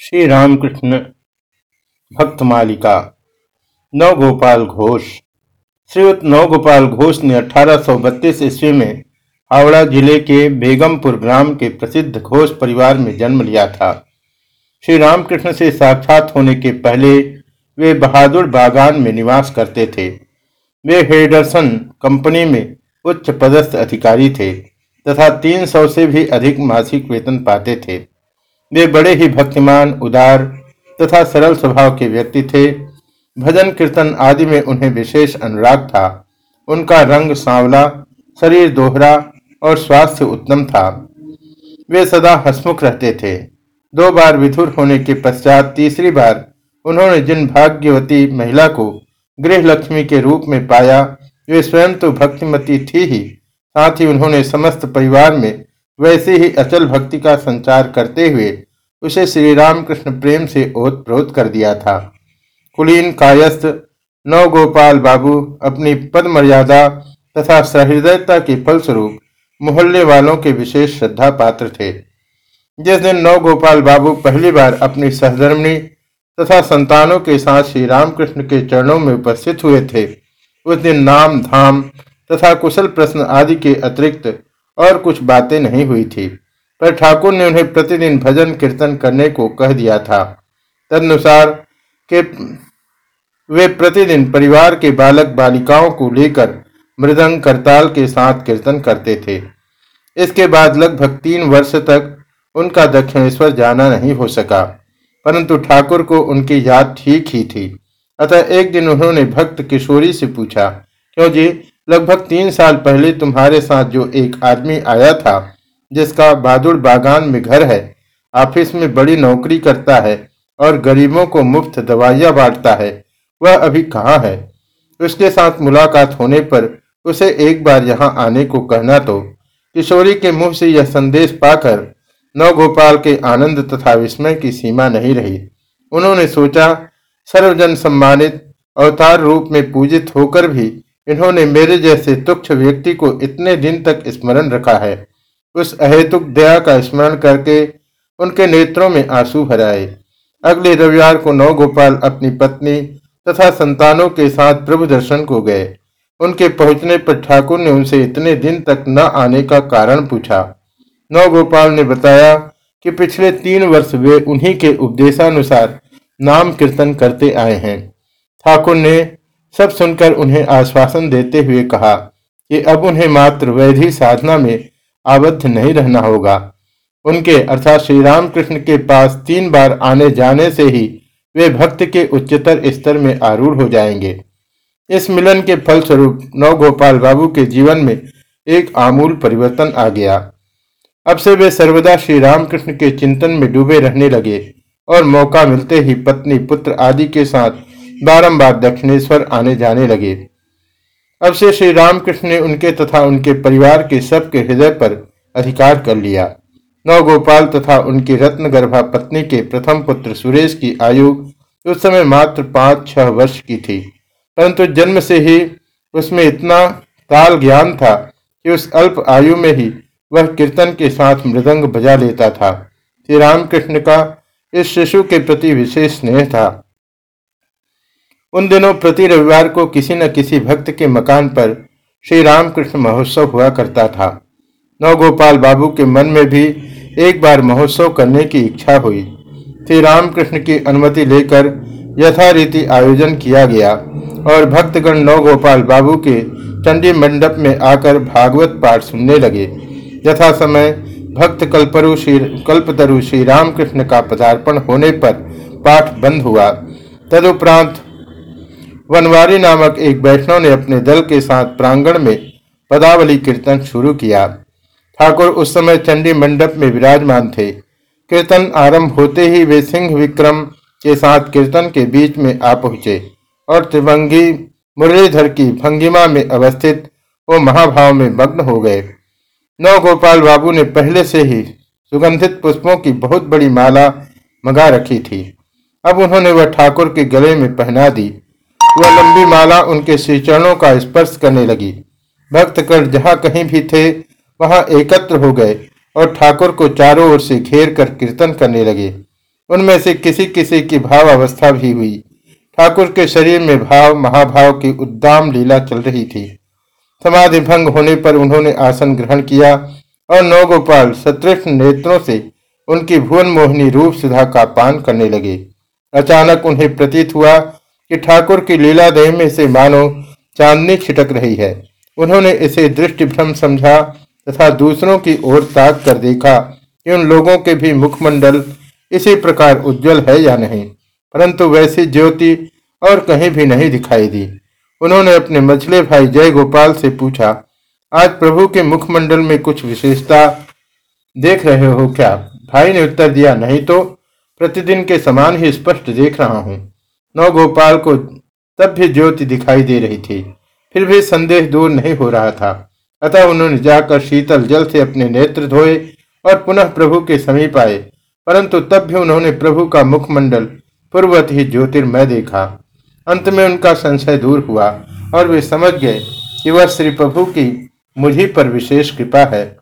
श्री रामकृष्ण भक्त मालिका, नवगोपाल घोष। श्रीयुक्त नवगोपाल घोष ने 1832 ईस्वी में हावड़ा ज़िले के बेगमपुर ग्राम के प्रसिद्ध घोष परिवार में जन्म लिया था। श्री रामकृष्ण से साक्षात होने के पहले वे बहादुर बागान में निवास करते थे। वे हेडरसन कंपनी में उच्च पदस्थ अधिकारी थे तथा 300 से भी अधिक मासिक वेतन पाते थे। वे बड़े ही भक्तिमान, उदार तथा सरल स्वभाव के व्यक्ति थे। भजन, कीर्तन आदि में उन्हें विशेष अनुराग था। उनका रंग सांवला, शरीर दोहरा और स्वास्थ्य उत्तम था। वे सदा हसमुख रहते थे। दो बार विधुर होने के पश्चात तीसरी बार उन्होंने जिन भाग्यवती महिला को गृह लक्ष्मी के रूप में पाया, वे स्वयं तो भक्तिमती थी ही। साथ ही उन्होंने समस्त परिवार में वैसे ही अचल भक्ति का संचार करते हुए उसे श्री रामकृष्ण प्रेम से ओत प्रोत कर दिया था। कुलीन कायस्थ, नवगोपाल बाबू, अपनी पद मर्यादा तथा सहृदयता के फलस्वरूप मोहल्ले वालों के विशेष श्रद्धा पात्र थे। जिस दिन नवगोपाल बाबू पहली बार अपनी सहधर्मिणी तथा संतानों के साथ श्री रामकृष्ण के चरणों में उपस्थित हुए थे, उस दिन नाम, धाम तथा कुशल प्रश्न आदि के अतिरिक्त और कुछ बातें नहीं हुई थी। पर ठाकुर ने उन्हें प्रतिदिन भजन कीर्तन करने को कह दिया था। तदनुसार के वे प्रतिदिन परिवार के बालक बालिकाओं को लेकर मृदंग करताल के साथ कीर्तन करते थे। इसके बाद लगभग तीन वर्ष तक उनका दक्षिणेश्वर जाना नहीं हो सका, परंतु ठाकुर को उनकी याद ठीक ही थी। अतः एक दिन उन्होंने भक्त किशोरी से पूछा, क्यों जी, लगभग तीन साल पहले तुम्हारे साथ जो एक आदमी आया था जिसका बहादुर बागान में घर है, ऑफ़िस में बड़ी नौकरी करता है और गरीबों को मुफ़्त दवाइयाँ बांटता है, वह अभी कहाँ है? उसके साथ मुलाकात होने पर उसे एक बार यहाँ आने को कहना तो किशोरी के मुँह से यह संदेश पाकर नवगोपाल के आनंद तथा विस्मय की सीमा नहीं रही। उन्होंने सोचा, सर्वजन सम्मानित अवतार रूप में पूजित होकर भी इन्होंने मेरे जैसे तुक्ष व्यक्ति को इतने दिन तक स्मरण रखा है। उस अहेतुक दया का स्मरण करके उनके नेत्रों में आँसू भराए। अगले रविवार को नवगोपाल अपनी पत्नी तथा संतानों के साथ प्रभु दर्शन को गए। उनके पहुँचने पर ठाकुर ने उनसे इतने दिन तक न आने का कारण पूछा। नवगोपाल ने बताया कि पिछले तीन वर्ष वे उन्हीं के उपदेशानुसार नाम कीर्तन करते आए हैं। ठाकुर ने सब सुनकर उन्हें आश्वासन देते हुए कहा कि अब उन्हें मात्र वैधि साधना में आबद्ध नहीं रहना होगा। उनके अर्थात श्री रामकृष्ण के पास तीन बार आने जाने से ही वे भक्त के उच्चतर स्तर में आरूढ़ हो जाएँगे। इस मिलन के फलस्वरूप नवगोपाल बाबू के जीवन में एक आमूल परिवर्तन आ गया। अब से वे सर्वदा श्री रामकृष्ण के चिंतन में डूबे रहने लगे और मौका मिलते ही पत्नी पुत्र आदि के साथ बारंबार दक्षिणेश्वर आने जाने लगे। अब से श्री रामकृष्ण ने उनके तथा उनके परिवार के सबके हृदय पर अधिकार कर लिया। नवगोपाल तथा उनकी रत्न गर्भा पत्नी के प्रथम पुत्र सुरेश की आयु उस समय मात्र पाँच छह वर्ष की थी। परंतु जन्म से ही उसमें इतना ताल ज्ञान था कि उस अल्प आयु में ही वह कीर्तन के साथ मृदंग बजा लेता था। श्री रामकृष्ण का इस शिशु के प्रति विशेष स्नेह था। उन दिनों प्रति रविवार को किसी न किसी भक्त के मकान पर श्री रामकृष्ण महोत्सव हुआ करता था। नवगोपाल बाबू के मन में भी एक बार महोत्सव करने की इच्छा हुई। श्री रामकृष्ण की अनुमति लेकर यथारीति आयोजन किया गया और भक्तगण नवगोपाल बाबू के चंडी मंडप में आकर भागवत पाठ सुनने लगे। यथा समय भक्त कल्परु श्री, कल्पतरु श्री रामकृष्ण का पदार्पण होने पर पाठ बंद हुआ। तदुपरांत वनवारी नामक एक वैष्णव ने अपने दल के साथ प्रांगण में पदावली कीर्तन शुरू किया। ठाकुर उस समय चंडी मंडप में विराजमान थे। कीर्तन आरंभ होते ही वे सिंह विक्रम के साथ कीर्तन के बीच में आ पहुँचे और त्रिभंगी मुरलीधर की भंगिमा में अवस्थित वो महाभाव में मग्न हो गए। नव गोपाल बाबू ने पहले से ही सुगंधित पुष्पों की बहुत बड़ी माला मंगा रखी थी। अब उन्होंने वह ठाकुर के गले में पहना दी। वह लंबी माला उनके श्री चरणों का स्पर्श करने लगी। भक्त कर जहाँ कहीं भी थे, वहाँ एकत्र हो गए और ठाकुर को चारों ओर से घेर कर कीर्तन करने लगे। उनमें से किसी किसी की भाव अवस्था भी हुई। ठाकुर के शरीर में भाव, महाभाव की उद्दाम लीला चल रही थी। समाधि भंग होने पर उन्होंने आसन ग्रहण किया और नवगोपाल सतृष्ण नेत्रों से उनकी भुवन मोहिनी रूप सुधा का पान करने लगे। अचानक उन्हें प्रतीत हुआ कि ठाकुर की लीला देह में से मानो चांदनी छिटक रही है। उन्होंने इसे दृष्टि भ्रम समझा तथा दूसरों की ओर ताक कर देखा कि उन लोगों के भी मुखमंडल इसी प्रकार उज्जवल है या नहीं। परंतु वैसी ज्योति और कहीं भी नहीं दिखाई दी। उन्होंने अपने मछले भाई जय गोपाल से पूछा, आज प्रभु के मुखमंडल में कुछ विशेषता देख रहे हो क्या? भाई ने उत्तर दिया, नहीं तो प्रतिदिन के समान ही स्पष्ट देख रहा हूँ। नौ गोपाल को तब भी ज्योति दिखाई दे रही थी। फिर भी संदेह दूर नहीं हो रहा था। अतः उन्होंने जाकर शीतल जल से अपने नेत्र धोए और पुनः प्रभु के समीप आए। परंतु तब भी उन्होंने प्रभु का मुखमंडल पूर्वत ही ज्योतिर्मय देखा। अंत में उनका संशय दूर हुआ और वे समझ गए कि वह श्री प्रभु की मुझी पर विशेष कृपा है।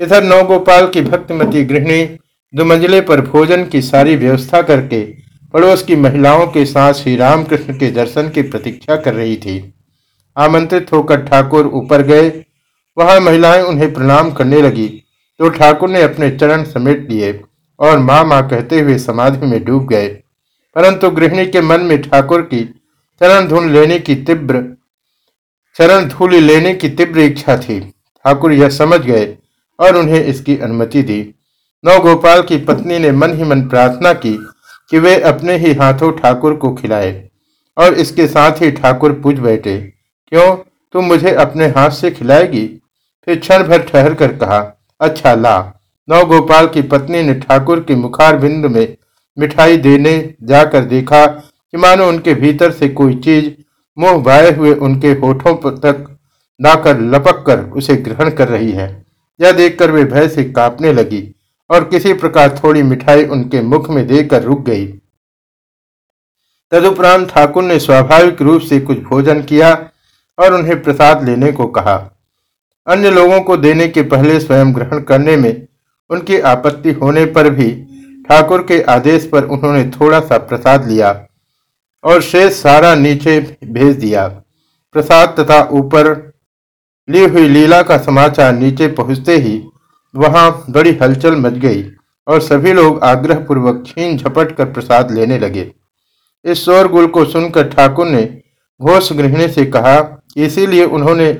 इधर नवगोपाल की भक्तिमती गृहिणी दुमंजले पर भोजन की सारी व्यवस्था करके पड़ोस की महिलाओं के साथ श्री रामकृष्ण के दर्शन की प्रतीक्षा कर रही थी। आमंत्रित होकर ठाकुर ऊपर गए। वहाँ महिलाएँ उन्हें प्रणाम करने लगी। तो ठाकुर ने अपने चरण समेट लिए और माँ माँ कहते हुए समाधि में डूब गए। परंतु गृहिणी के मन में ठाकुर की चरण धूल लेने की तीव्र, चरण धूल लेने की तीव्र इच्छा थी। ठाकुर यह समझ गए और उन्हें इसकी अनुमति दी। नव गोपाल की पत्नी ने मन ही मन प्रार्थना की कि वे अपने ही हाथों ठाकुर को खिलाए और इसके साथ ही ठाकुर पूछ बैठे। क्यों? तुम मुझे अपने हाथ से खिलाएगी? फिर क्षण भर ठहर कर कहा अच्छा ला। नव गोपाल की पत्नी ने ठाकुर के मुखार बिंद में मिठाई देने जाकर देखा कि मानो उनके भीतर से कोई चीज़ मुँह बाए हुए उनके होठों पर तक लाकर लपक कर उसे ग्रहण कर रही है। यह देखकर वे भय से कांपने लगी। और किसी प्रकार थोड़ी मिठाई उनके मुख में देकर रुक गई। तदुपरांत ठाकुर ने स्वाभाविक रूप से कुछ भोजन किया और उन्हें प्रसाद लेने को कहा। अन्य लोगों को देने के पहले स्वयं ग्रहण करने में उनकी आपत्ति होने पर भी ठाकुर के आदेश पर उन्होंने थोड़ा सा प्रसाद लिया और शेष सारा नीचे भेज दिया। प्रसाद तथा ऊपर ली हुई लीला का समाचार नीचे पहुँचते ही वहाँ बड़ी हलचल मच गई और सभी लोग आग्रह पूर्वक छीन झपट कर प्रसाद लेने लगे। इस शोरगुल को सुनकर ठाकुर ने घोष गृहिणी से कहा, इसीलिए उन्होंने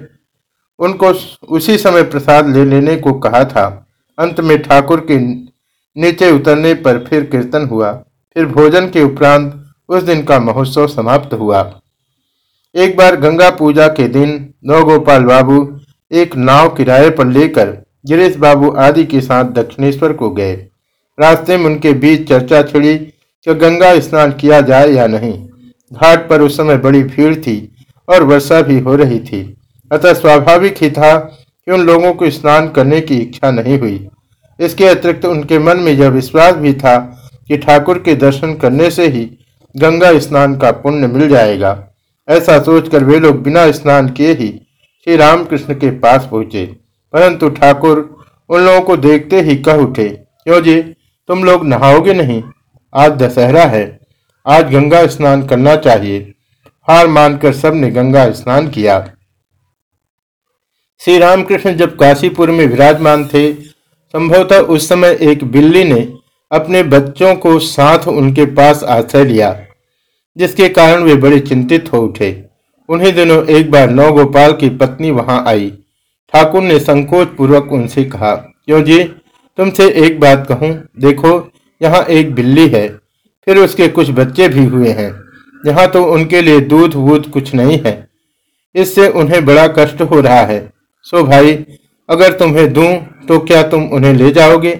उनको उसी समय प्रसाद ले लेने को कहा था। अंत में ठाकुर के नीचे उतरने पर फिर कीर्तन हुआ। फिर भोजन के उपरांत उस दिन का महोत्सव समाप्त हुआ। एक बार गंगा पूजा के दिन नवगोपाल बाबू एक नाव किराए पर लेकर गिरीश बाबू आदि के साथ दक्षिणेश्वर को गए। रास्ते में उनके बीच चर्चा छिड़ी कि गंगा स्नान किया जाए या नहीं। घाट पर उस समय बड़ी भीड़ थी और वर्षा भी हो रही थी। अतः स्वाभाविक ही था कि उन लोगों को स्नान करने की इच्छा नहीं हुई। इसके अतिरिक्त उनके मन में यह विश्वास भी था कि ठाकुर के दर्शन करने से ही गंगा स्नान का पुण्य मिल जाएगा। ऐसा सोचकर वे लोग बिना स्नान किए ही श्री रामकृष्ण के पास पहुँचे। परंतु ठाकुर उन लोगों को देखते ही कह उठे क्यों जी, तुम लोग नहाओगे नहीं? आज दशहरा है, आज गंगा स्नान करना चाहिए। हार मानकर सबने गंगा स्नान किया। श्री रामकृष्ण जब काशीपुर में विराजमान थे, संभवतः उस समय एक बिल्ली ने अपने बच्चों को साथ उनके पास आश्रय लिया, जिसके कारण वे बड़े चिंतित हो उठे। उन्हीं दिनों एक बार नवगोपाल की पत्नी वहाँ आई। ठाकुर ने संकोच पूर्वक उनसे कहा, क्यों जी? तुमसे एक बात कहूँ। देखो, यहाँ एक बिल्ली है, फिर उसके कुछ बच्चे भी हुए हैं। यहाँ तो उनके लिए दूध वूध कुछ नहीं है। इससे उन्हें बड़ा कष्ट हो रहा है। सो भाई, अगर तुम्हें दूँ तो क्या तुम उन्हें ले जाओगे?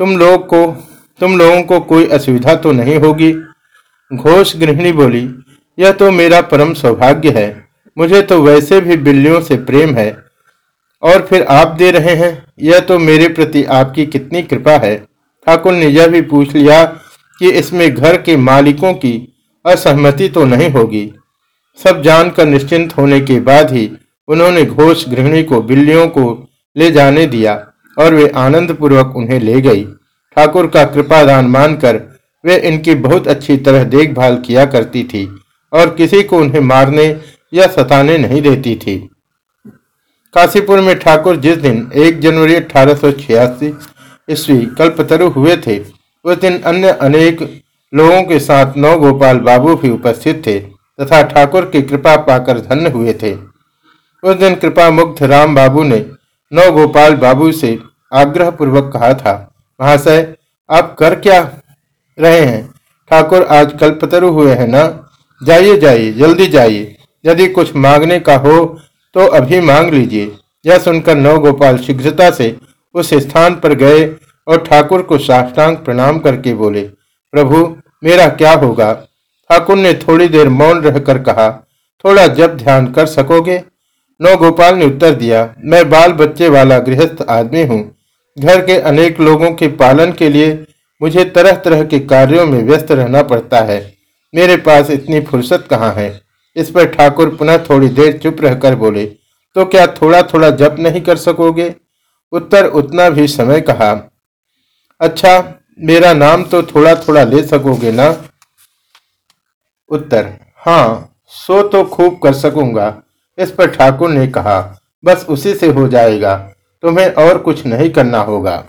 तुम लोग को, तुम लोगों को कोई असुविधा तो नहीं होगी? घोष गृहिणी बोली, यह तो मेरा परम सौभाग्य है। मुझे तो वैसे भी बिल्लियों से प्रेम है। और फिर आप दे रहे हैं, यह तो मेरे प्रति आपकी कितनी कृपा है। ठाकुर ने यह भी पूछ लिया कि इसमें घर के मालिकों की असहमति तो नहीं होगी। सब जानकर निश्चिंत होने के बाद ही उन्होंने घोष गृहिणी को बिल्लियों को ले जाने दिया और वे आनंद पूर्वक उन्हें ले गई। ठाकुर का कृपादान मानकर वे इनकी बहुत अच्छी तरह देखभाल किया करती थी और किसी को उन्हें मारने या सताने नहीं देती थी। काशीपुर में ठाकुर जिस दिन 1 जनवरी अठारह सौ छियासी ईस्वी कल्पतरु हुए थे, उस दिन अन्य अनेक लोगों के साथ नौ गोपाल बाबू भी उपस्थित थे तथा ठाकुर की कृपा पाकर धन्य हुए थे। उस दिन कृपा मुग्ध राम बाबू ने नौ गोपाल बाबू से आग्रह पूर्वक कहा था, महाशय, आप कर क्या रहे हैं? ठाकुर आज कल्पतरु हुए हैं ना? जाइए जाइए, जल्दी जाइए। यदि कुछ मांगने का हो तो अभी मांग लीजिए। यह सुनकर नव गोपाल शीघ्रता से उस स्थान पर गए और ठाकुर को साष्टांग प्रणाम करके बोले, प्रभु, मेरा क्या होगा? ठाकुर ने थोड़ी देर मौन रहकर कहा, थोड़ा जब ध्यान कर सकोगे? नौ गोपाल ने उत्तर दिया, मैं बाल बच्चे वाला गृहस्थ आदमी हूँ। घर के अनेक लोगों के पालन के लिए मुझे तरह तरह के कार्यों में व्यस्त रहना पड़ता है। मेरे पास इतनी फुर्सत कहाँ है? इस पर ठाकुर पुनः थोड़ी देर चुप रहकर बोले तो क्या थोड़ा थोड़ा जप नहीं कर सकोगे? उत्तर उतना भी समय कहा अच्छा मेरा नाम तो थोड़ा थोड़ा ले सकोगे ना? उत्तर हाँ सो तो खूब कर सकूँगा। इस पर ठाकुर ने कहा, बस उसी से हो जाएगा, तुम्हें और कुछ नहीं करना होगा।